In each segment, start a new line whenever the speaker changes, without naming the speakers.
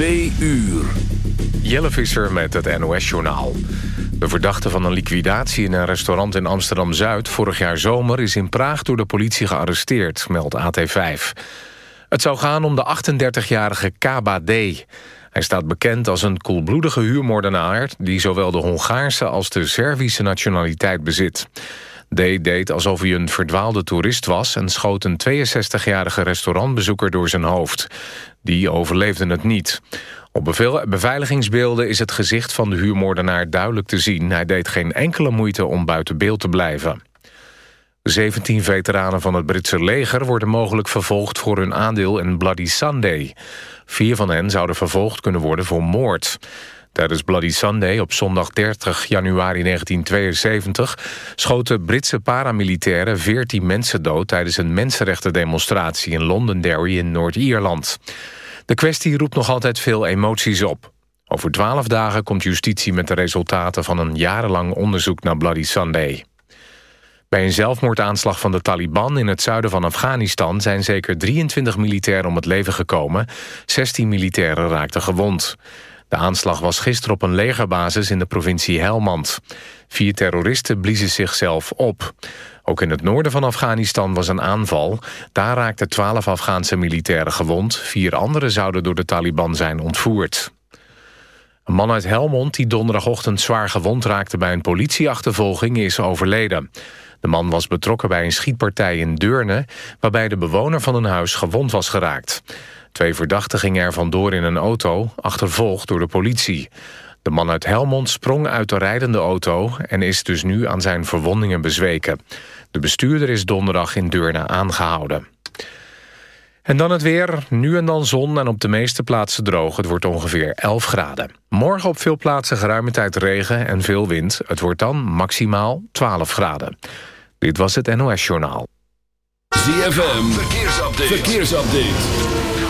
Twee uur.
Jelle Visser met het NOS-journaal. De verdachte van een liquidatie in een restaurant in Amsterdam-Zuid... vorig jaar zomer is in Praag door de politie gearresteerd, meldt AT5. Het zou gaan om de 38-jarige Kaba D. Hij staat bekend als een koelbloedige huurmoordenaar... die zowel de Hongaarse als de Servische nationaliteit bezit. D deed alsof hij een verdwaalde toerist was... en schoot een 62-jarige restaurantbezoeker door zijn hoofd. Die overleefde het niet. Op beveiligingsbeelden is het gezicht van de huurmoordenaar duidelijk te zien. Hij deed geen enkele moeite om buiten beeld te blijven. 17 veteranen van het Britse leger worden mogelijk vervolgd voor hun aandeel in Bloody Sunday. Vier van hen zouden vervolgd kunnen worden voor moord. Tijdens Bloody Sunday op zondag 30 januari 1972... schoten Britse paramilitairen 14 mensen dood... tijdens een mensenrechtendemonstratie in Londonderry in Noord-Ierland. De kwestie roept nog altijd veel emoties op. Over twaalf dagen komt justitie met de resultaten... van een jarenlang onderzoek naar Bloody Sunday. Bij een zelfmoordaanslag van de Taliban in het zuiden van Afghanistan... zijn zeker 23 militairen om het leven gekomen. 16 militairen raakten gewond. De aanslag was gisteren op een legerbasis in de provincie Helmand. Vier terroristen bliezen zichzelf op. Ook in het noorden van Afghanistan was een aanval. Daar raakten twaalf Afghaanse militairen gewond. Vier anderen zouden door de Taliban zijn ontvoerd. Een man uit Helmond die donderdagochtend zwaar gewond raakte... bij een politieachtervolging is overleden. De man was betrokken bij een schietpartij in Deurne... waarbij de bewoner van een huis gewond was geraakt. Twee verdachten gingen er vandoor in een auto, achtervolgd door de politie. De man uit Helmond sprong uit de rijdende auto... en is dus nu aan zijn verwondingen bezweken. De bestuurder is donderdag in Deurne aangehouden. En dan het weer. Nu en dan zon en op de meeste plaatsen droog. Het wordt ongeveer 11 graden. Morgen op veel plaatsen geruime tijd regen en veel wind. Het wordt dan maximaal 12 graden. Dit was het NOS Journaal.
ZFM, verkeersupdate. verkeersupdate.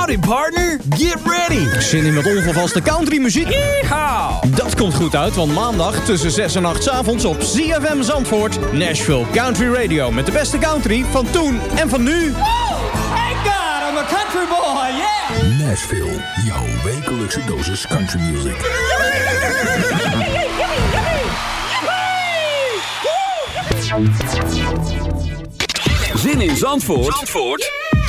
Howdy partner, get ready! Zin in met ongevaste country muziek? Dat komt goed uit, want maandag tussen 6 en 8 's avonds op ZFM Zandvoort... Nashville Country Radio met de beste country van toen en van nu.
Thank God I'm a country boy, yeah.
Nashville, jouw wekelijkse dosis country music.
Zin in Zandvoort, Zandvoort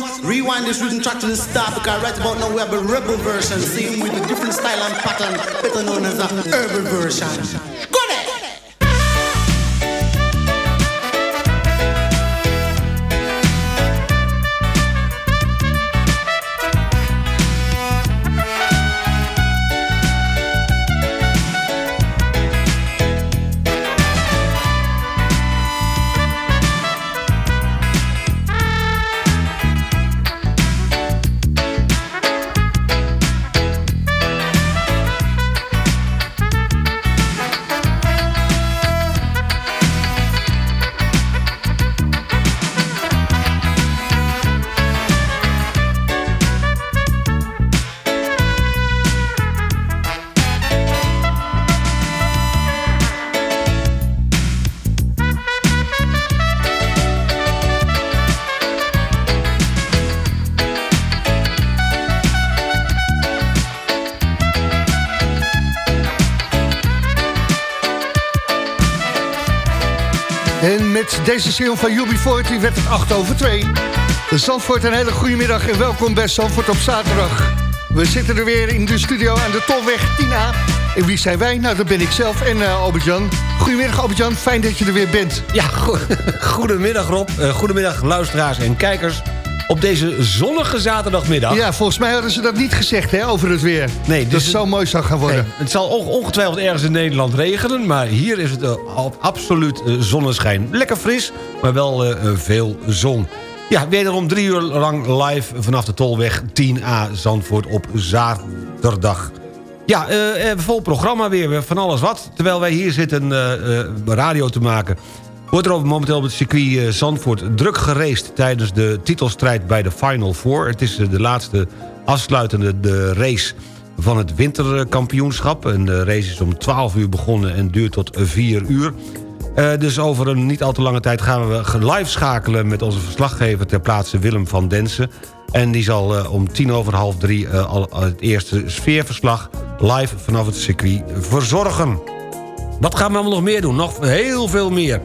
Now, rewind this rhythm track to the start because right about now we have a rebel version, same with a different style and pattern, better known as a urban version.
Deze single van UB40 werd het 8 over 2. Zandvoort, een hele goede middag en welkom bij Zandvoort op zaterdag. We zitten er weer in de studio aan de Tolweg 10A. En wie zijn wij? Nou, dat ben ik zelf en uh, Albert-Jan. Goedemiddag Albert-Jan, fijn dat je er weer bent.
Ja, go goedemiddag Rob. Uh, goedemiddag luisteraars en kijkers op deze zonnige zaterdagmiddag.
Ja, volgens mij hadden ze dat niet gezegd hè, over het weer.
Nee,
dus dat het zo mooi zou gaan worden.
Nee, het zal ongetwijfeld ergens in Nederland regenen... maar hier is het uh, absoluut uh, zonneschijn. Lekker fris, maar wel uh, veel zon. Ja, wederom drie uur lang live vanaf de Tolweg 10A Zandvoort op zaterdag. Ja, vol programma weer, van alles wat. Terwijl wij hier zitten radio te maken... Wordt er op, momenteel op het circuit Zandvoort druk gereest... tijdens de titelstrijd bij de Final Four. Het is de laatste afsluitende de race van het winterkampioenschap. En de race is om 12 uur begonnen en duurt tot 4 uur. Uh, dus over een niet al te lange tijd gaan we live schakelen... met onze verslaggever ter plaatse Willem van Densen. En die zal om tien over half drie al het eerste sfeerverslag... live vanaf het circuit verzorgen. Wat gaan we allemaal nog meer doen? Nog heel veel meer.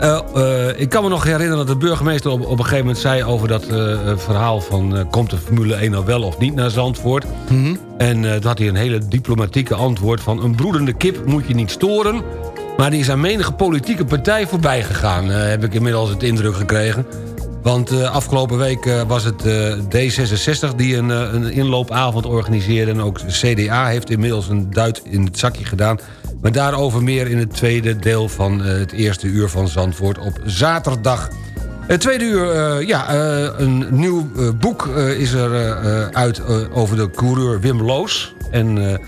Uh, uh, ik kan me nog herinneren dat de burgemeester op, op een gegeven moment zei... over dat uh, verhaal van komt de Formule 1 nou wel of niet naar Zandvoort. Mm -hmm. En toen had hij een hele diplomatieke antwoord van... een broedende kip moet je niet storen. Maar die is aan menige politieke partij voorbij gegaan. heb ik inmiddels het indruk gekregen. Want afgelopen week was het D66 die een, een inloopavond organiseerde... en ook CDA heeft inmiddels een duit in het zakje gedaan... Maar daarover meer in het tweede deel van uh, het eerste uur van Zandvoort op zaterdag. Het tweede uur, uh, ja, uh, een nieuw boek is er uit over de coureur Wim Loos. En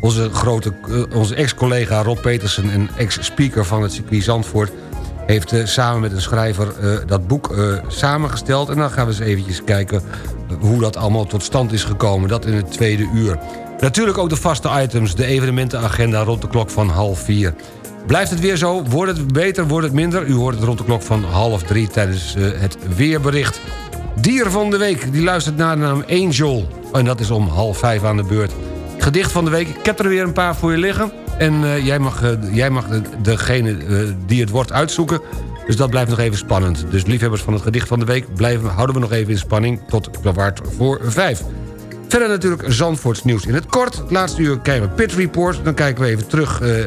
onze, grote, onze ex-collega Rob Petersen en ex-speaker van het circuit Zandvoort... heeft samen met een schrijver dat boek samengesteld. En dan gaan we eens eventjes kijken hoe dat allemaal tot stand is gekomen. Dat in het tweede uur. Natuurlijk ook de vaste items, de evenementenagenda rond de klok van half vier. Blijft het weer zo? Wordt het beter, wordt het minder? U hoort het rond de klok van half drie tijdens uh, het weerbericht. Dier van de week, die luistert naar de naam Angel. En dat is om half vijf aan de beurt. Gedicht van de week, ik heb er weer een paar voor je liggen. En uh, jij mag, uh, jij mag degene die het wordt uitzoeken. Dus dat blijft nog even spannend. Dus liefhebbers van het gedicht van de week... Blijven, houden we nog even in spanning tot kwart voor vijf. Verder natuurlijk Zandvoorts nieuws in het kort. Het laatste uur kijken we Pit Report. Dan kijken we even terug uh,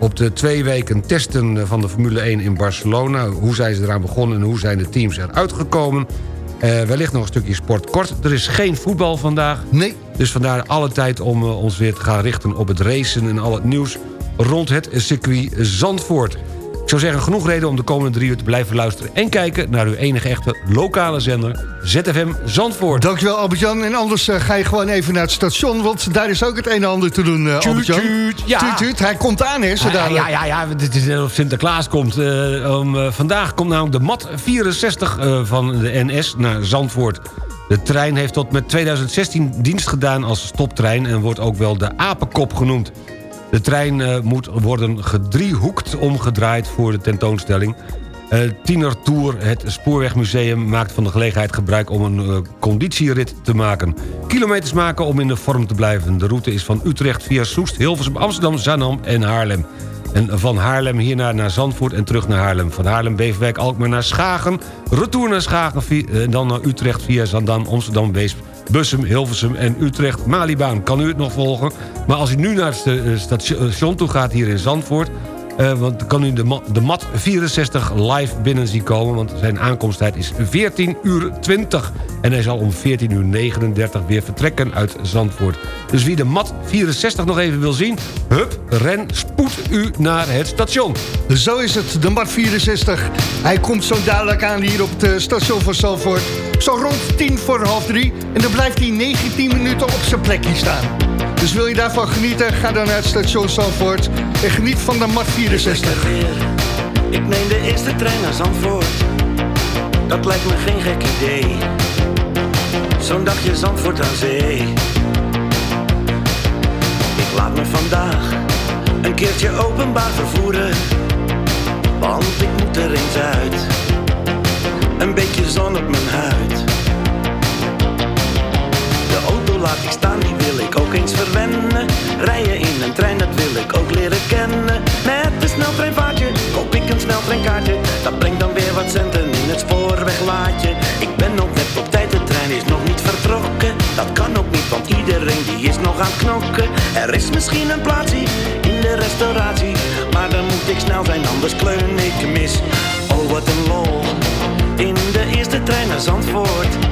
op de twee weken testen van de Formule 1 in Barcelona. Hoe zijn ze eraan begonnen en hoe zijn de teams eruit gekomen. Uh, wellicht nog een stukje sport kort. Er is geen voetbal vandaag.
Nee.
Dus vandaar alle tijd om uh, ons weer te gaan richten op het racen... en al het nieuws rond het circuit Zandvoort. Ik zou zeggen, genoeg reden om de komende drie uur te blijven luisteren... en kijken naar uw enige echte lokale zender, ZFM Zandvoort.
Dankjewel Albert-Jan. En anders uh, ga je gewoon even naar het station... want daar is ook het een en ander te doen, uh, Albert-Jan.
Ja.
Tuut, tuut. Hij komt aan, hè,
ja, ja, ja, ja, het is net of Sinterklaas komt. Uh, um, vandaag komt namelijk de MAT 64 van de NS naar Zandvoort. De trein heeft tot met 2016 dienst gedaan als stoptrein... en wordt ook wel de apenkop genoemd. De trein uh, moet worden gedriehoekt omgedraaid voor de tentoonstelling. Uh, Tiener Tour, het Spoorwegmuseum, maakt van de gelegenheid gebruik... om een uh, conditierit te maken. Kilometers maken om in de vorm te blijven. De route is van Utrecht via Soest, Hilversum, Amsterdam, Zaandam en Haarlem. En van Haarlem hierna naar Zandvoort en terug naar Haarlem. Van Haarlem, Beverwijk, Alkmaar naar Schagen. Retour naar Schagen en dan naar Utrecht via Zandam, Amsterdam, Weesp... Bussum, Hilversum en Utrecht. Malibaan, kan u het nog volgen? Maar als u nu naar het eh, station toe gaat hier in Zandvoort... eh, want dan kan u de, ma- de mat 64 live binnen zien komen... want zijn aankomsttijd is 14 uur 20. En hij zal om 14 uur 39 weer vertrekken uit Zandvoort. Dus wie de mat 64 nog even wil zien... hup, ren, spoed u naar het station.
Zo is het, de Mat 64. Hij komt zo dadelijk aan hier op het station van Zalvoort. Zo rond tien voor half drie. En dan blijft hij 19 minuten op zijn plekje staan. Dus wil je daarvan genieten, ga dan naar het station Zalvoort. En geniet van de Mat 64.
Ik neem de eerste trein naar Zandvoort. Dat lijkt me geen gek idee. Zo'n dagje Zandvoort aan zee. Ik laat me vandaag een keertje openbaar vervoeren. Want ik moet er eens uit. Een beetje zon op mijn huid. Laat ik staan, die wil ik ook eens verwennen. Rijden in een trein, dat wil ik ook leren kennen. Met een sneltreinvaartje koop ik een sneltreinkaartje. Dat brengt dan weer wat centen in het spoorweglaadje. Ik ben ook net op tijd, de trein is nog niet vertrokken. Dat kan ook niet, want iedereen die is nog aan het knokken. Er is misschien een plaatsje in de restauratie. Maar dan moet ik snel zijn, anders kleun ik mis. Oh, wat een lol. In de eerste trein naar Zandvoort.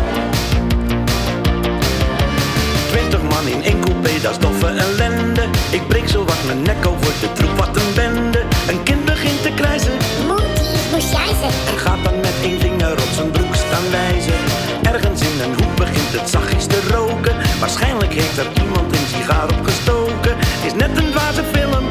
Twintig man in één coupé, dat is doffe ellende. Ik breek zo wat mijn nek over de troep, wat een bende. Een kind begint te krijzen. Monty, moest jij En gaat dan met één vinger op zijn broek staan wijzen. Ergens in een hoek begint het zachtjes te roken. Waarschijnlijk heeft er iemand een sigaar opgestoken. Is net een dwaze film,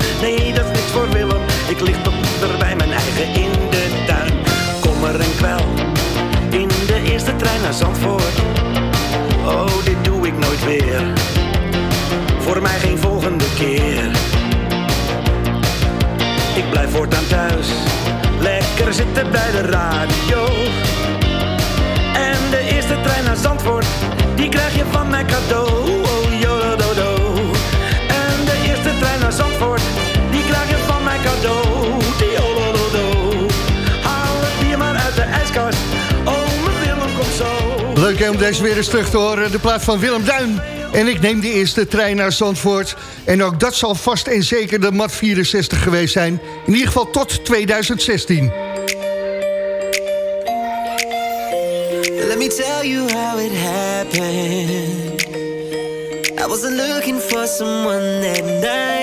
deze weer eens terug te horen. De plaat van Willem Duin. En ik neem de eerste trein naar Zandvoort. En ook dat zal vast en zeker de MAT 64 geweest zijn. In ieder geval tot 2016.
Let me tell you how it happened. I wasn't looking for someone that night.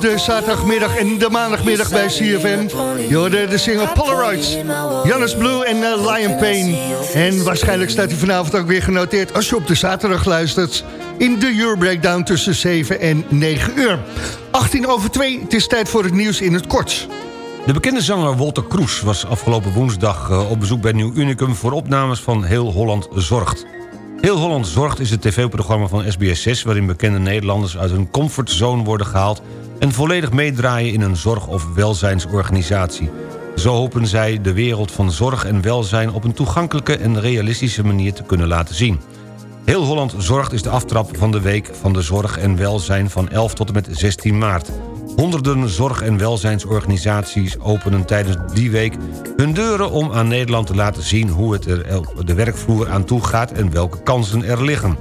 De zaterdagmiddag en de maandagmiddag bij CFM. Je hoorde de single Polaroids, Janus Blue en uh, Lion Pain. En waarschijnlijk staat hij vanavond ook weer genoteerd als je op de zaterdag luistert... in de Euro Breakdown tussen 7 en 9 uur. 18 over 2, het is tijd voor het nieuws in het kort.
De bekende zanger Walter Kroes was afgelopen woensdag eh, op bezoek bij Nieuw Unicum... voor opnames van Heel Holland Zorgt. Heel Holland Zorgt is het tv-programma van SBS6... waarin bekende Nederlanders uit hun comfortzone worden gehaald... en volledig meedraaien in een zorg- of welzijnsorganisatie. Zo hopen zij de wereld van zorg en welzijn... op een toegankelijke en realistische manier te kunnen laten zien. Heel Holland Zorgt is de aftrap van de Week van de Zorg en Welzijn... van 11 tot en met 16 maart. Honderden zorg- en welzijnsorganisaties openen tijdens die week hun deuren om aan Nederland te laten zien hoe het er op de werkvloer aan toe gaat en welke kansen er liggen.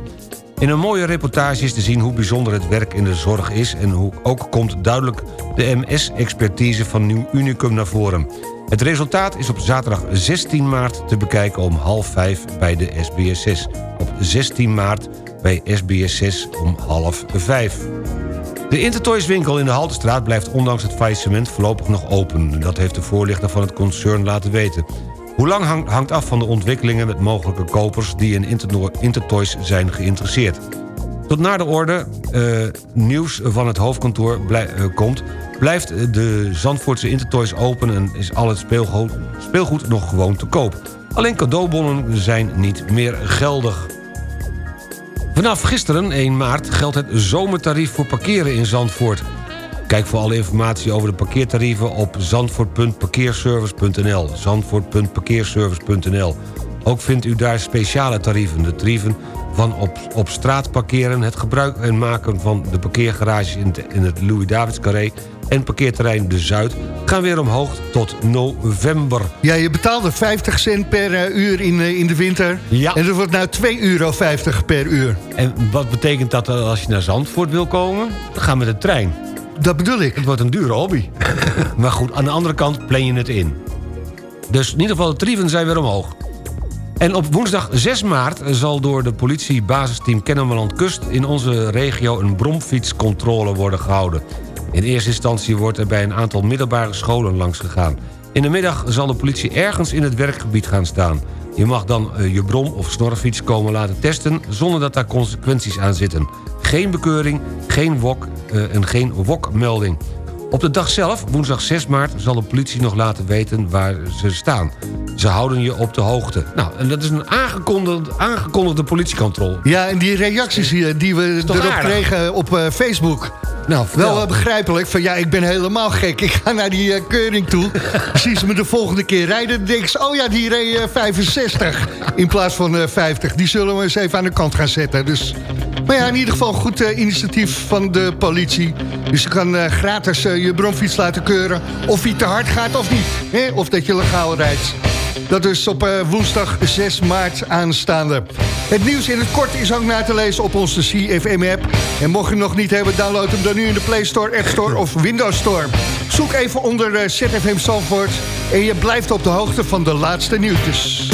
In een mooie reportage is te zien hoe bijzonder het werk in de zorg is... en hoe ook komt duidelijk de MS-expertise van Nieuw Unicum naar voren. Het resultaat is op zaterdag 16 maart te bekijken om half vijf bij de SBS6. Op 16 maart bij SBS6 om half vijf. De Intertoys-winkel in de Haltestraat blijft ondanks het faillissement voorlopig nog open. Dat heeft de voorlichter van het concern laten weten. Hoe lang hangt, af van de ontwikkelingen met mogelijke kopers... die in Intertoys zijn geïnteresseerd. Tot na de orde eh, nieuws van het hoofdkantoor eh, komt... blijft de Zandvoortse Intertoys open en is al het speelgoed, speelgoed nog gewoon te koop. Alleen cadeaubonnen zijn niet meer geldig. Vanaf gisteren, 1 maart, geldt het zomertarief voor parkeren in Zandvoort. Kijk voor alle informatie over de parkeertarieven op zandvoort.parkeerservice.nl zandvoort.parkeerservice.nl Ook vindt u daar speciale tarieven. De tarieven van op, op straat parkeren, het gebruik en maken van de parkeergarages in het, in het Louis-Davids-carré en parkeerterrein De Zuid gaan weer omhoog tot november.
Ja, je betaalde 50 cent per eh, uur in, eh, in de winter.
Ja.
En dat wordt nou 2,50 euro per uur.
En wat betekent dat eh, als je naar Zandvoort wil komen? Dan ga met de trein.
Dat bedoel ik.
Het wordt een dure hobby. maar goed, aan de andere kant plan je het in. Dus in ieder geval, de tarieven zijn weer omhoog. En op woensdag 6 maart zal door de politie basisteam Kennemerland Kust... in onze regio een bromfietscontrole worden gehouden. In eerste instantie wordt er bij een aantal middelbare scholen langs gegaan. In de middag zal de politie ergens in het werkgebied gaan staan. Je mag dan eh, je brom- of snorfiets komen laten testen... zonder dat daar consequenties aan zitten. Geen bekeuring, geen wok eh, en geen wokmelding. Op de dag zelf, woensdag 6 maart, zal de politie nog laten weten waar ze staan. Ze houden je op de hoogte. Nou, en dat is een aangekondigde, aangekondigde politiecontrole.
Ja, en die reacties hier, die we erop
aardig?
kregen op eh, Facebook...
Nou, vertel.
Wel eh, begrijpelijk, van ja, ik ben helemaal gek. Ik ga naar die eh, keuring toe. Zien ze me de volgende keer rijden, dan denk ik... oh ja, die reed eh, 65 in plaats van eh, 50. Die zullen we eens even aan de kant gaan zetten. Dus, maar ja, in ieder geval goed initiatief van de politie. Dus je kan gratis je bromfiets laten keuren... of hij te hard gaat of niet. Hè? Of dat je legaal rijdt. Dat is op eh, woensdag 6 maart aanstaande. Het nieuws in het kort is ook na te lezen op onze CFM-app. En mocht je nog niet hebben, download hem dan nu in de Play Store, App Store of Windows Store. Zoek even onder eh, ZFM Zandvoort en je blijft op de hoogte van de laatste nieuwtjes.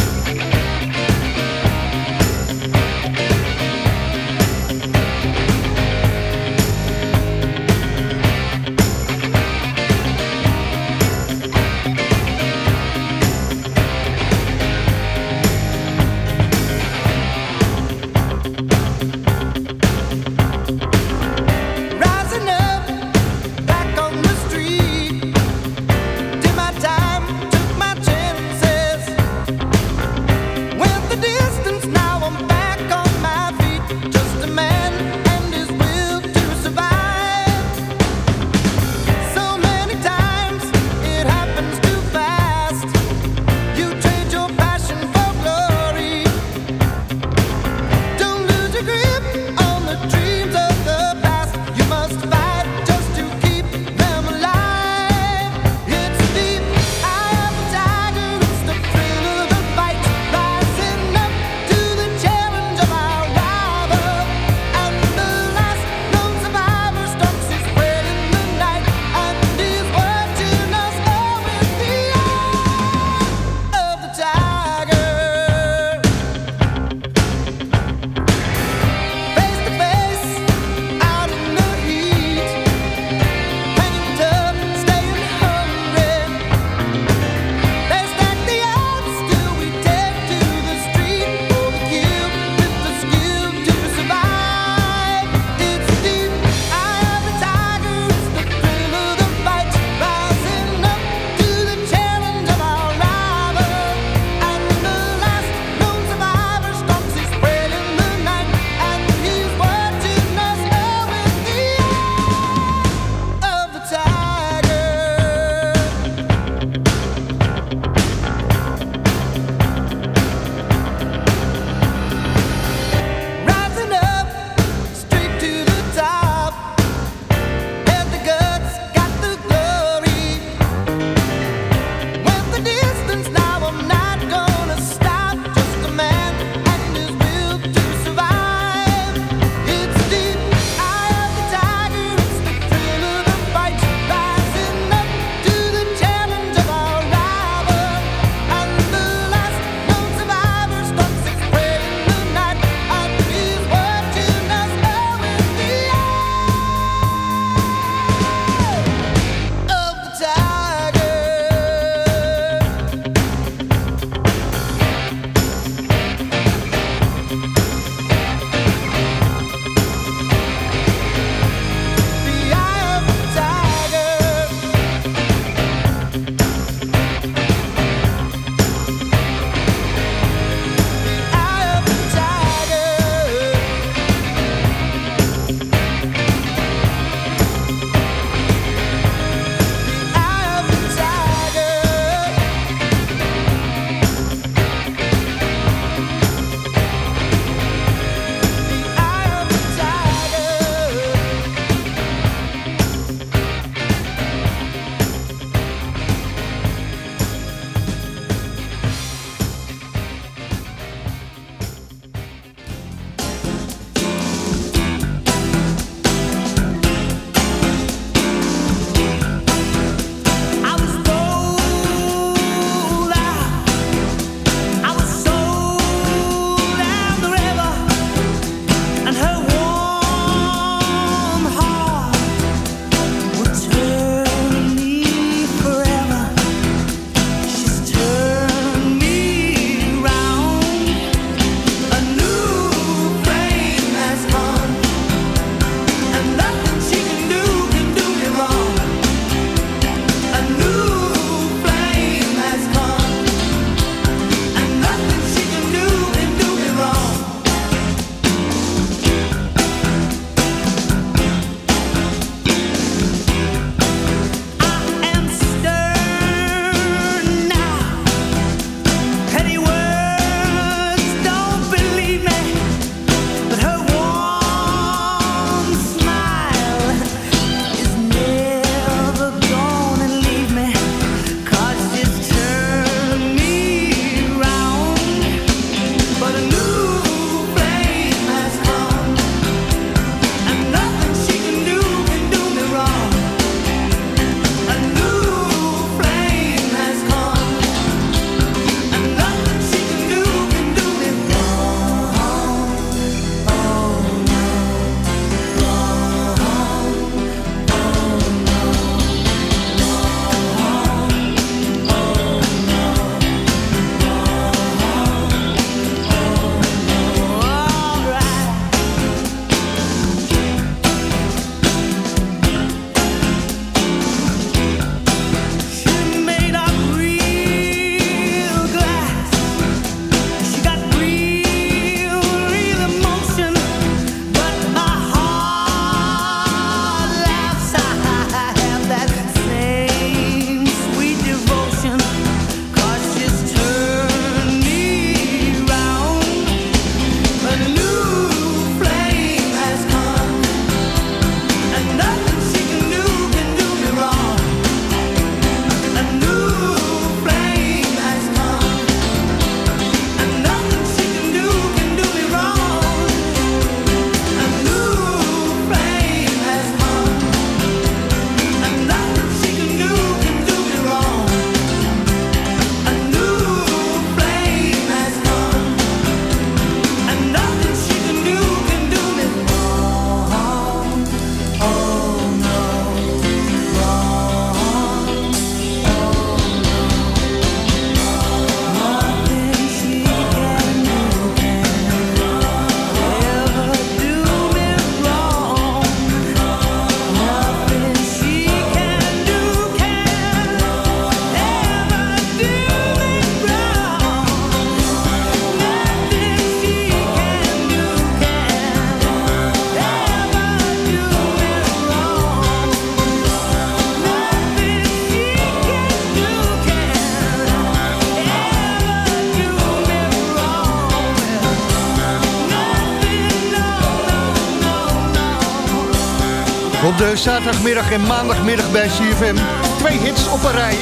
Zaterdagmiddag en maandagmiddag bij CFM. Twee hits op een rij.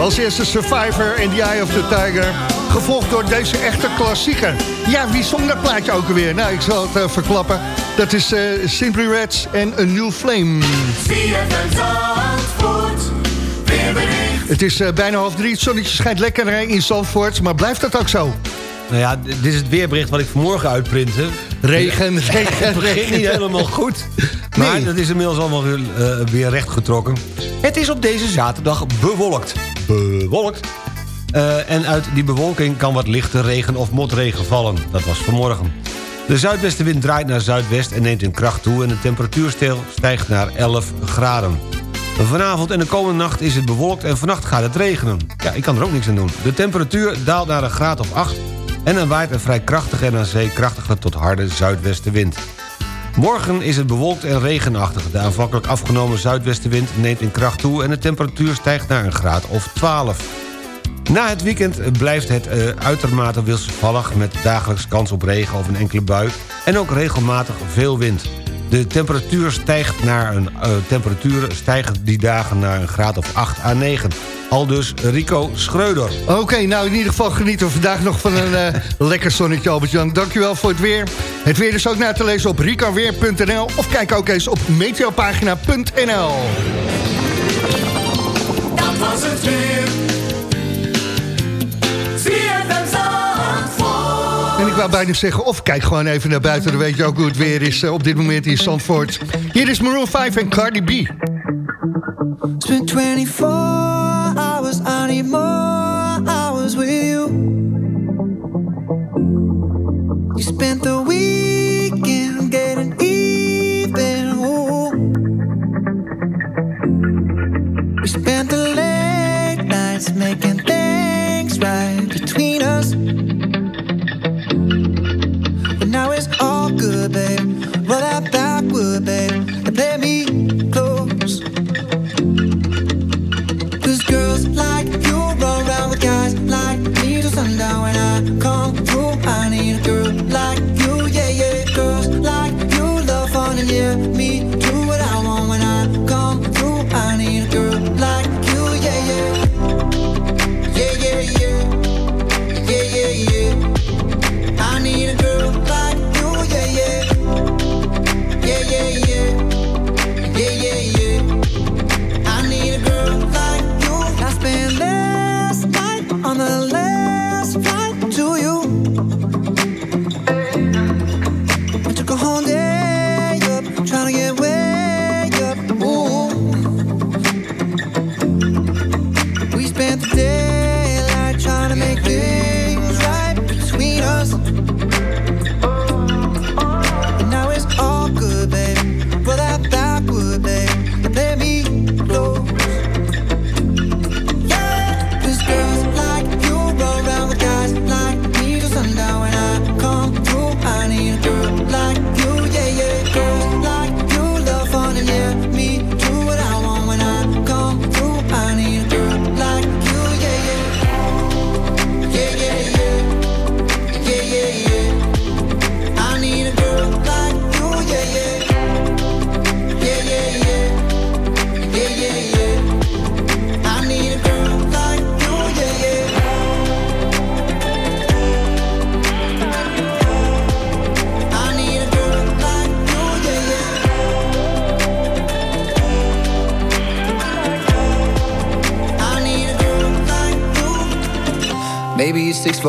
Als eerste Survivor en The Eye of the Tiger. Gevolgd door deze echte klassieker. Ja, wie zong dat plaatje ook alweer? Nou, ik zal het eh, verklappen. Dat is eh, Simply Reds en A New Flame. Het is eh, bijna half drie. Het zonnetje schijnt lekker eh, in Zandvoort. Maar blijft dat ook zo?
Nou ja, dit is het weerbericht wat ik vanmorgen uitprintte.
Regen, regen,
Het begint
regen.
niet helemaal goed. Maar
Nee.
dat is inmiddels allemaal weer, eh, weer rechtgetrokken. Het is op deze zaterdag bewolkt. Bewolkt. Eh, en uit die bewolking kan wat lichte regen of motregen vallen. Dat was vanmorgen. De zuidwestenwind draait naar zuidwest en neemt in kracht toe... en de temperatuur stijgt naar 11 graden. Vanavond en de komende nacht is het bewolkt en vannacht gaat het regenen. Ja, ik kan er ook niks aan doen. De temperatuur daalt naar een graad of 8... en er waait een vrij krachtige en aan zee krachtige tot harde zuidwestenwind. Morgen is het bewolkt en regenachtig. De aanvankelijk afgenomen zuidwestenwind neemt in kracht toe... en de temperatuur stijgt naar een graad of 12. Na het weekend blijft het eh, uitermate wisselvallig... met dagelijks kans op regen of een enkele bui... en ook regelmatig veel wind. De temperatuur stijgt naar een, eh, temperaturen stijgen die dagen naar een graad of 8 à 9. Al dus Rico Schreuder.
Oké, nou in ieder geval genieten we vandaag nog van een eh, lekker zonnetje, Albert-Jan. Dankjewel voor het weer. Het weer is ook na te lezen op ricaweer.nl of kijk ook eens op meteopagina.nl.
Dat was het weer.
Ik wou bijna zeggen, of kijk gewoon even naar buiten... dan weet je ook hoe het weer is eh, op dit moment in Zandvoort. Hier is Maroon 5 en Cardi B.
Spent 24 hours, I need more hours with you. You spent the weekend getting even. We spent the late nights making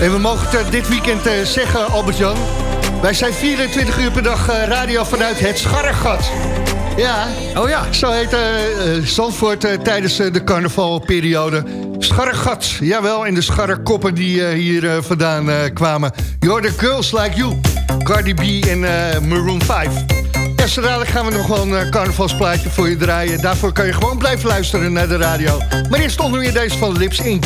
En we mogen het dit weekend eh, zeggen, Albert-Jan. Wij zijn 24 uur per dag eh, radio vanuit het Scharregat. Ja.
Oh ja.
Zo heet eh, Zandvoort tijdens de carnavalperiode. Scharregat, jawel. En de scharrekoppen die hier vandaan kwamen. You're the girls like you. Cardi B en Maroon 5. Ja, zo dadelijk gaan we nog wel een carnavalsplaatje voor je draaien. Daarvoor kan je gewoon blijven luisteren naar de radio. Maar eerst onder weer deze van Lips Inc.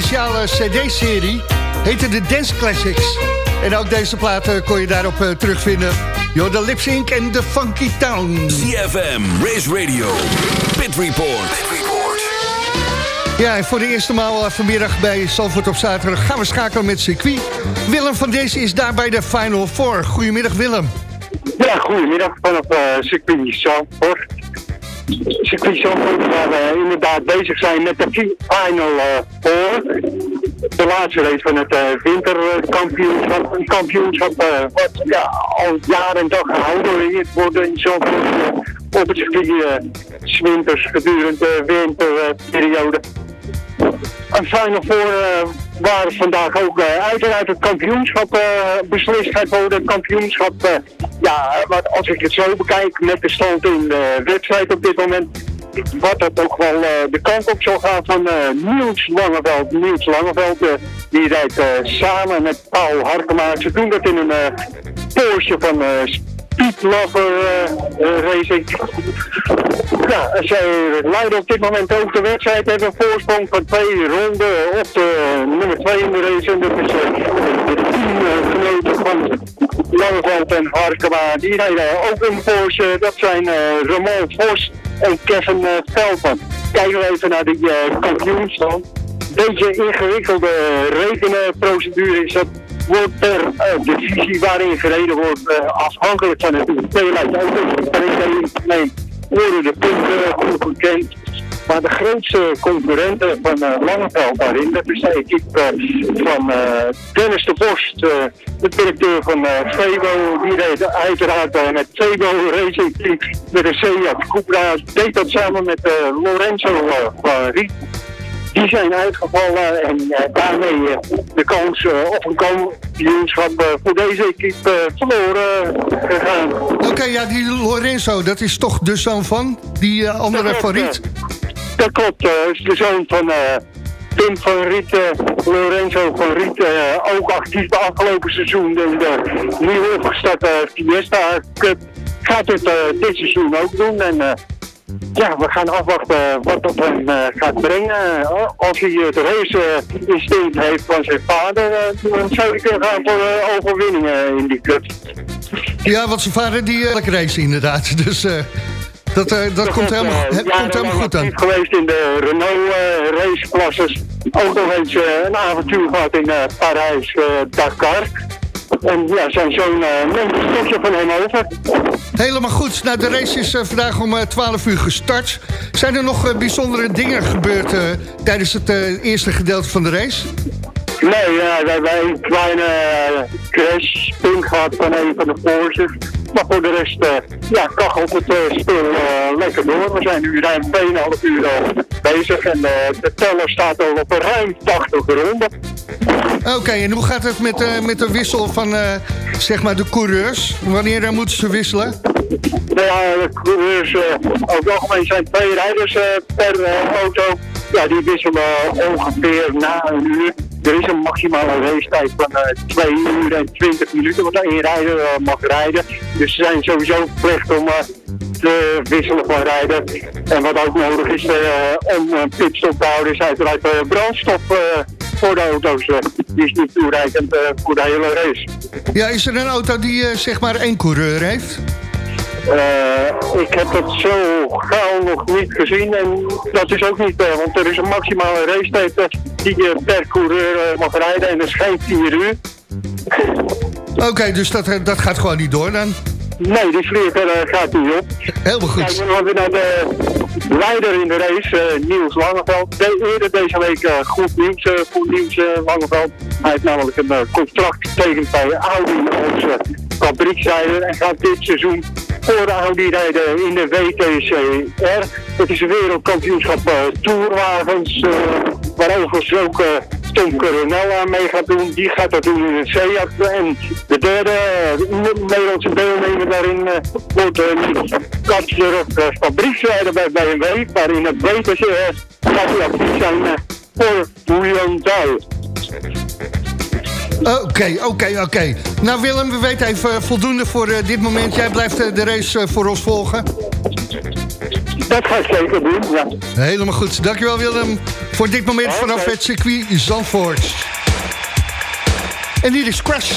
speciale cd-serie. Heette de Dance Classics. En ook deze platen kon je daarop eh, terugvinden. Yo, de Lips Inc. en de Funky Town.
CFM, Race Radio, Pit Report.
Ja, en voor de eerste maal eh, vanmiddag bij Zalvoort op zaterdag gaan we schakelen met circuit. Willem van deze is daar bij de Final Four. Goedemiddag Willem.
Ja, goedemiddag vanaf uh, circuit Zandvoort. Circuit Zandvoort waar we inderdaad bezig zijn met de Final Four. De laatste race van het uh, winterkampioenschap. Een kampioenschap uh, wat ja, al jaar en dag gehouden wordt in Zandvoort. Op het circuit winters gedurende de winterperiode. Een Final uh, waar vandaag ook uh, uiteraard het kampioenschap uh, beslist gaat worden. Het kampioenschap, ja, wat, als ik het zo bekijk met de stand in de wedstrijd op dit moment, wat dat ook wel de kant op zal gaan van Niels Langeveld. Niels Langeveld, die rijdt samen met Paul Harkema. Ze doen dat in een Porsche van Speed Lover Racing. Ja, ze leiden op dit moment ook de wedstrijd. Hebben een voorsprong van twee ronden op de nummer 2 in de race. En dat is eh, de teamgenoten van Langeveld en Harkema. Die rijden ook een Porsche. Dat zijn eh, Ramon Vos en Kevin eh, Veldman. Kijken we even naar die eh kampioenstand. Beetje ingewikkelde rekenprocedure is dat wordt per divisie waarin gereden wordt afhankelijk van het neemt worden de punten goed. Maar de grootste concurrenten van uh, Langeveld daarin, dat is de equipe eh, van eh, Dennis de Borst, de directeur van Febo. Die reed uiteraard eh, met Febo Racing Team met de Seat Cupra. Deed dat samen met Lorenzo van Riet. Die zijn uitgevallen en eh, daarmee eh, de kans eh, op een kampioenschap voor deze equipe verloren gegaan.
Oké, ja, die Lorenzo, dat is toch de zoon van die andere
Dat
van
klopt,
Riet?
eh, Dat klopt, is de zoon van Tim van Riet, Lorenzo van Riet, ook actief de afgelopen seizoen in de nieuw opgestarte Fiesta Cup. Gaat het dit seizoen ook doen en ja, we gaan afwachten wat dat hem eh, gaat brengen. Eh, als hij het race eh, instinct heeft van zijn vader, eh, dan zou hij kunnen gaan voor eh, overwinningen in die cup.
Ja, want zijn vader die race inderdaad. Dus eh, dat, eh, dat komt helemaal,
eh,
het komt helemaal goed aan.
actief geweest in de Renault eh, raceklasses. Ook nog eens eh, een avontuur gehad in eh, Parijs, eh, Dakar. En ja, zijn zoon eh, neemt een stukje van hem over.
Helemaal goed. Nou, de race is eh, vandaag om eh, 12 uur gestart. Zijn er nog eh, bijzondere dingen gebeurd eh, tijdens het eh, eerste gedeelte van de race?
Nee, ja, we hebben een kleine uh, crashpunt gehad van een van de Porsches. Maar voor de rest, eh, ja, kachelt het uh, spul uh, lekker door. We zijn nu ruim 2,5 uur uh, bezig en uh, de teller staat al op ruim 80 ronden.
Oké, en hoe gaat het met, uh, met de wissel van uh, zeg maar de coureurs? Wanneer uh, moeten ze wisselen?
Ja, de coureurs, over het algemeen zijn twee rijders per auto. Ja, die wisselen ongeveer na een uur. Er is een maximale racetijd van uh, 2 uur en 20 minuten wat één rijder mag rijden. Dus ze zijn sowieso verplicht om te wisselen van rijden. En wat ook nodig is om pitstop te houden is uiteraard brandstof voor de auto's. die is niet toereikend voor de hele race.
Ja, is er een auto die zeg maar één coureur heeft?
Uh, ik heb het zo gauw nog niet gezien en dat is ook niet, want er is een maximale racetijd die je per coureur mag rijden en dat is geen 4 uur.
Oké, okay, dus dat, dat gaat gewoon niet door dan?
Nee, die vlieger gaat niet op.
Helemaal goed.
Kijk, we hebben naar de leider in de race, Niels Langeveld. De, eerder deze week goed nieuws voor Niels Langeveld. Hij heeft namelijk een contract getekend bij Audi als fabrieksrijder en gaat dit seizoen voor Audi rijden in de WTCR. Het is een wereldkampioenschap tourwagens, uh, waar overigens ook Tom Coronel aan mee gaat doen. Die gaat dat doen in een Seat. En de derde Nederlandse deelnemer daarin wordt uh, Katsler of fabrieksrijder bij BMW. Maar in het WTCR gaat hij actief zijn voor.
Oké, okay, oké, oké. Okay. Nou Willem, we weten even voldoende voor dit moment. Jij blijft de race voor ons volgen.
Dat ga ik zeker doen, ja.
Helemaal goed. Dankjewel Willem voor dit moment vanaf het circuit Zandvoort. En hier is Crash.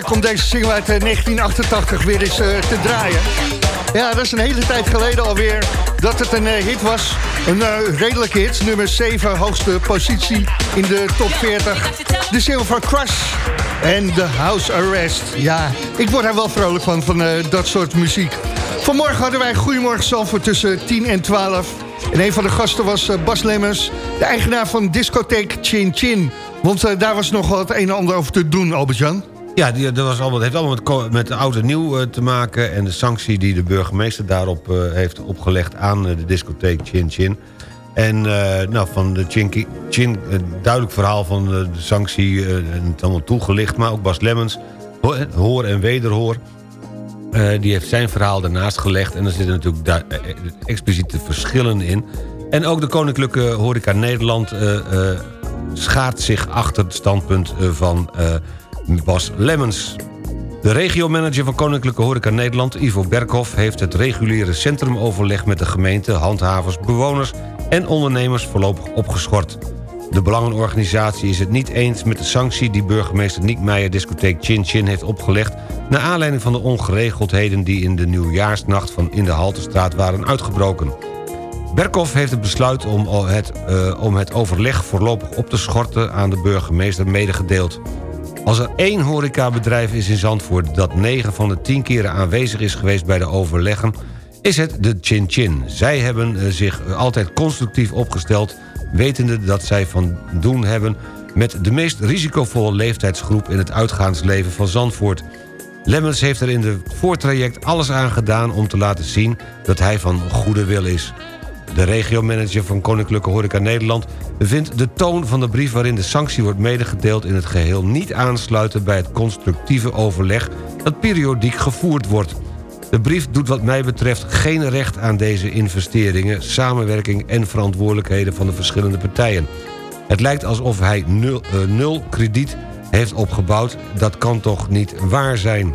Leuk om deze single uit eh, 1988 weer eens eh, te draaien. Ja, dat is een hele tijd geleden alweer dat het een eh, hit was. Een redelijke hit, nummer 7, hoogste positie in de top 40. De single van Crush en The House Arrest. Ja, ik word er wel vrolijk van, van dat soort muziek. Vanmorgen hadden wij Goedemorgen Zandvoort tussen 10 en 12. En een van de gasten was Bas Lemmers, de eigenaar van discotheek Chin Chin. Want daar was nog het een en ander over te doen, Albert-Jan.
Ja, die, dat was allemaal, heeft allemaal met, met oud en nieuw eh, te maken... en de sanctie die de burgemeester daarop eh, heeft opgelegd aan eh, de discotheek Chin Chin. En nou, van de Chin, een duidelijk verhaal van de sanctie, en het allemaal toegelicht... maar ook Bas Lemmens, ho- hoor en wederhoor... Die heeft zijn verhaal daarnaast gelegd... en er zitten natuurlijk expliciete verschillen in. En ook de Koninklijke Horeca Nederland schaart zich achter het standpunt van Bas Lemmens. De regiomanager van Koninklijke Horeca Nederland, Ivo Berghoff... heeft het reguliere centrumoverleg met de gemeente, handhavers, bewoners... en ondernemers voorlopig opgeschort. De belangenorganisatie is het niet eens met de sanctie... die burgemeester Niek Meijer discotheek Chin Chin heeft opgelegd... naar aanleiding van de ongeregeldheden... die in de nieuwjaarsnacht van in de Haltestraat waren uitgebroken. Berkhoff heeft het besluit om het, eh, om het overleg voorlopig op te schorten... aan de burgemeester medegedeeld. Als er één horecabedrijf is in Zandvoort... dat 9 van de 10 keren aanwezig is geweest bij de overleggen... is het de Chin Chin. Zij hebben eh, zich altijd constructief opgesteld... wetende dat zij van doen hebben... met de meest risicovolle leeftijdsgroep... in het uitgaansleven van Zandvoort... Lemmens heeft er in het voortraject alles aan gedaan om te laten zien dat hij van goede wil is. De regiomanager van Koninklijke Horeca Nederland vindt de toon van de brief waarin de sanctie wordt medegedeeld in het geheel niet aansluiten bij het constructieve overleg dat periodiek gevoerd wordt. De brief doet wat mij betreft geen recht aan deze investeringen, samenwerking en verantwoordelijkheden van de verschillende partijen. Het lijkt alsof hij nul, eh, nul krediet heeft opgebouwd. Dat kan toch niet waar zijn?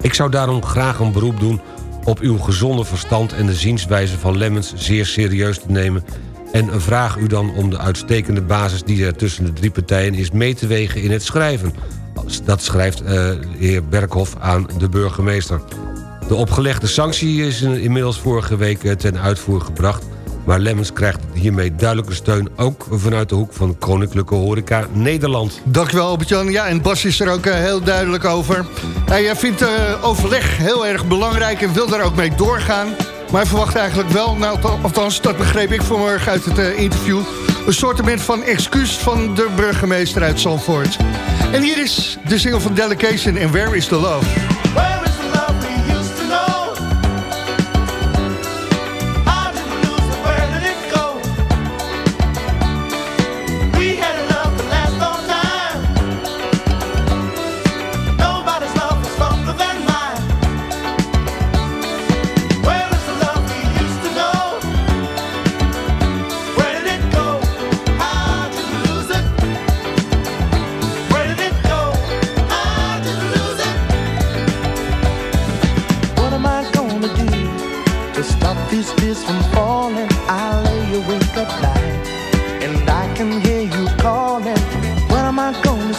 Ik zou daarom graag een beroep doen op uw gezonde verstand... en de zienswijze van Lemmens zeer serieus te nemen... en vraag u dan om de uitstekende basis die er tussen de drie partijen is... mee te wegen in het schrijven. Dat schrijft eh, de heer Berghoff aan de burgemeester. De opgelegde sanctie is inmiddels vorige week eh, ten uitvoer gebracht... maar Lemmens krijgt hiermee duidelijke steun... ook vanuit de hoek van Koninklijke Horeca Nederland.
Dankjewel Albert-Jan. Ja, en Bas is er ook eh, heel duidelijk over. Hij eh, vindt eh, overleg heel erg belangrijk en wil daar ook mee doorgaan. Maar hij verwacht eigenlijk wel, nou, althans- dat begreep ik vanmorgen uit het interview... een soort van excuus van de burgemeester uit Zandvoort. En hier is de single van Delegation en Where is the Love?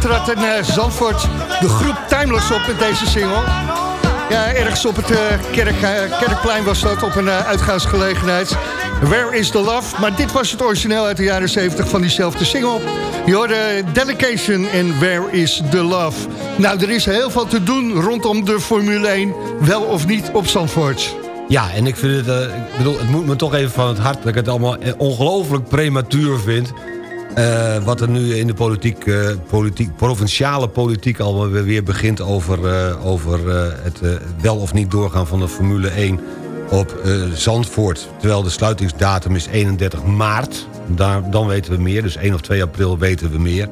trad in eh, Zandvoort de groep Timeless op met deze single. Ja, ergens op het eh, kerk, eh, Kerkplein was dat, op een eh, uitgaansgelegenheid. Where is the Love? Maar dit was het origineel uit de jaren 70 van diezelfde single. Je hoorde Delegation en Where is the Love? Nou, er is heel veel te doen rondom de Formule 1, wel of niet op Zandvoort.
Ja, en ik vind het, eh, ik bedoel, het moet me toch even van het hart... dat ik het allemaal eh, ongelooflijk prematuur vind... Eh, wat er nu in de politiek, eh, politiek, provinciale politiek al weer begint... over, eh, over het wel of niet doorgaan van de Formule 1 op Zandvoort. Terwijl de sluitingsdatum is 31 maart. Daar, dan weten we meer, dus 1 of 2 april weten we meer.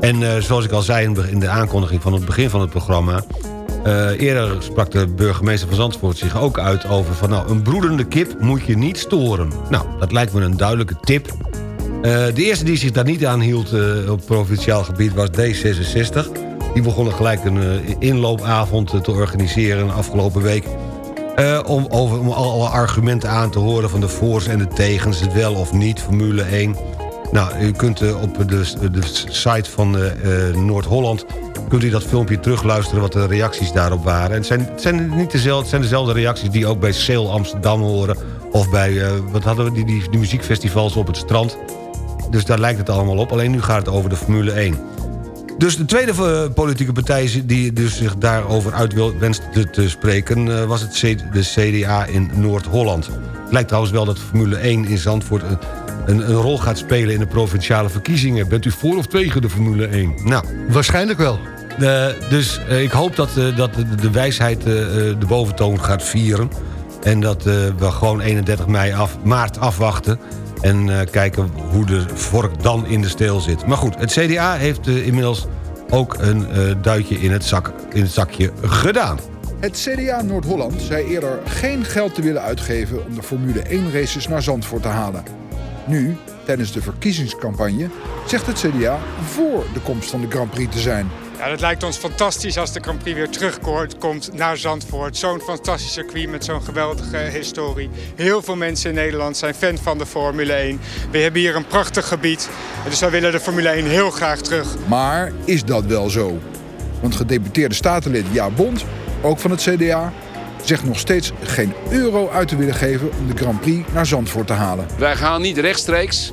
En zoals ik al zei in de- in de aankondiging van het begin van het programma... eerder sprak de burgemeester van Zandvoort zich ook uit over... van nou, een broedende kip moet je niet storen. Nou, dat lijkt me een duidelijke tip. Eh, de eerste die zich daar niet aan hield eh, op provinciaal gebied was D66. Die begonnen gelijk een eh, inloopavond te organiseren afgelopen week... Om, over, om alle argumenten aan te horen van de voor's en de tegens... het wel of niet, Formule 1. Nou, u kunt op de, de site van Noord-Holland... kunt u dat filmpje terugluisteren wat de reacties daarop waren. En het zijn, zijn, niet dezelfde, zijn dezelfde reacties die ook bij Sail Amsterdam horen... of bij, wat hadden we, die, die muziekfestivals op het strand. Dus daar lijkt het allemaal op. Alleen nu gaat het over de Formule 1. Dus de tweede eh, politieke partij die dus zich daarover uit wil, wenst te, te spreken... eh, was het C- de CDA in Noord-Holland. Het lijkt trouwens wel dat Formule 1 in Zandvoort... Een, een, een rol gaat spelen in de provinciale verkiezingen. Bent u voor of tegen de Formule 1? Nou,
Waarschijnlijk wel.
eh, dus eh, ik hoop dat, eh, dat de, de wijsheid eh, eh, de boventoon gaat vieren. En dat eh, we gewoon 31 mei af, maart afwachten. En eh, kijken hoe de vork dan in de steel zit. Maar goed, het CDA heeft eh, inmiddels ook een eh, duitje in het, zak, in het zakje gedaan.
Het CDA Noord-Holland zei eerder geen geld te willen uitgeven om de Formule 1 races naar Zandvoort te halen. Nu, tijdens de verkiezingscampagne, zegt het CDA voor de komst van de Grand Prix te zijn.
Ja, dat lijkt ons fantastisch als de Grand Prix weer terugkomt naar Zandvoort. Zo'n fantastisch circuit met zo'n geweldige historie. Heel veel mensen in Nederland zijn fan van de Formule 1. We hebben hier een prachtig gebied. Dus wij willen de Formule 1 heel graag terug.
Maar is dat wel zo? Want gedeputeerde statenlid Ja Bond, ook van het CDA, zegt nog steeds geen euro uit te willen geven om de Grand Prix naar Zandvoort te halen.
Wij gaan niet rechtstreeks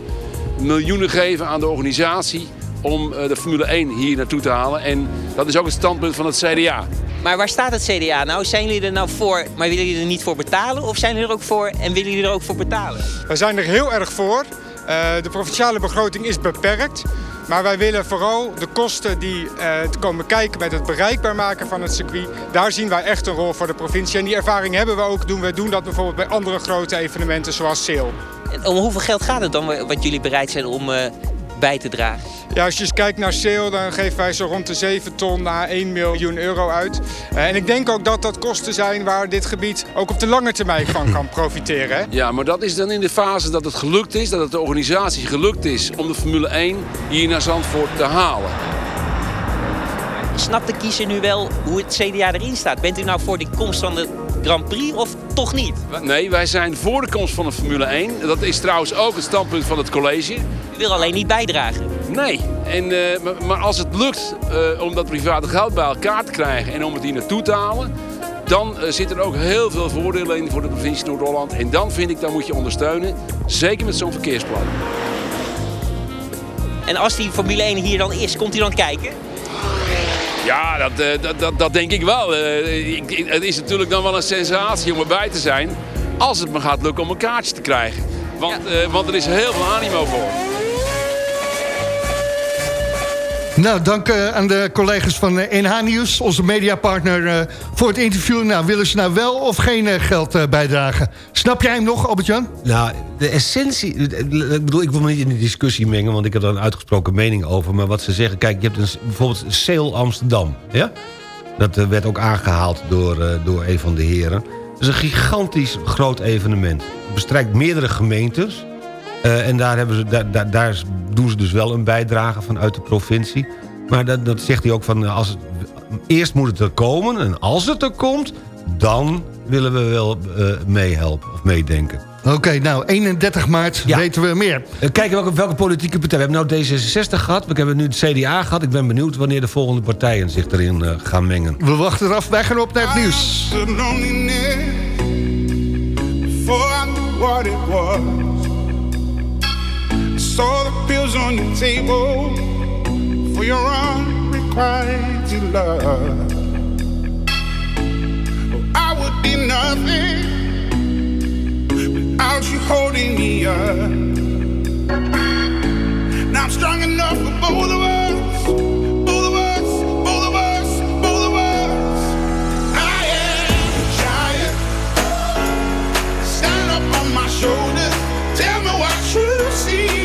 miljoenen geven aan de organisatie om eh, de Formule 1 hier naartoe te halen. En dat is ook het standpunt van het CDA.
Maar waar staat het CDA nou? Zijn jullie er nou voor, maar willen jullie er niet voor betalen? Of zijn jullie er ook voor en willen jullie er ook voor betalen?
We zijn er heel erg voor. Eh, de provinciale begroting is beperkt. Maar wij willen vooral de kosten die eh, te komen kijken bij het bereikbaar maken van het circuit. Daar zien wij echt een rol voor de provincie. En die ervaring hebben we ook. Doen. We doen dat bijvoorbeeld bij andere grote evenementen zoals Sail.
En Om hoeveel geld gaat het dan wat jullie bereid zijn om eh, bij te dragen?
Ja, als je eens kijkt naar Sail, dan geven wij zo rond de 7 ton naar 1 miljoen euro uit. Eh, en ik denk ook dat dat kosten zijn waar dit gebied ook op de lange termijn van kan profiteren. Hè?
Ja, maar dat is dan in de fase dat het gelukt is, dat het de organisatie gelukt is om de Formule 1 hier naar Zandvoort te halen.
Snapt de kiezer nu wel hoe het CDA erin staat? Bent u nou voor de komst van de Grand Prix of toch niet?
Nee, wij zijn voor de komst van de Formule 1. Dat is trouwens ook het standpunt van het college.
U wil alleen niet bijdragen.
Nee, en, eh, maar, als het lukt eh, om dat private geld bij elkaar te krijgen en om het hier naartoe te halen, dan eh, zitten er ook heel veel voordelen in voor de provincie Noord-Holland. En dan vind ik, dat moet je ondersteunen, zeker met zo'n verkeersplan.
En als die Formule 1 hier dan is, komt u dan kijken?
Ja, dat, eh, dat, dat, dat denk ik wel. Eh, ik- het is natuurlijk dan wel een sensatie om erbij te zijn, als het me gaat lukken om een kaartje te krijgen. Want, eh, want er is heel veel animo voor.
Nou, dank eh, aan de collega's van eh, NH Nieuws, onze mediapartner, eh, voor het interview. Nou, willen ze nou wel of geen eh, geld eh, bijdragen? Snap jij hem nog, Albert-Jan?
Nou, de essentie... Ik bedoel, ik wil me niet in die discussie mengen... want ik heb daar een uitgesproken mening over. Maar wat ze zeggen... Kijk, je hebt een, bijvoorbeeld Sail Amsterdam. Ja? Dat eh, werd ook aangehaald door, eh, door een van de heren. Dat is een gigantisch groot evenement. Het bestrijkt meerdere gemeentes. Eh, en daar, hebben ze, daar, daar, daar doen ze dus wel een bijdrage vanuit de provincie. Maar dat, dat zegt hij ook van... eh, Als het, eerst moet het er komen. En als het er komt, dan willen we wel eh, meehelpen of meedenken.
Oké, nou, 31 maart weten we meer.
Kijken welke, welke politieke partij. We hebben nu D66 gehad, we hebben nu het CDA gehad. Ik ben benieuwd wanneer de volgende partijen zich erin gaan mengen.
We wachten eraf, wij gaan op naar het nieuws.
Saw the pills on your table for your unrequited love. Oh, I would be nothing without you holding me up. Now I'm strong enough for both of us. Shoulders. Tell me what you see.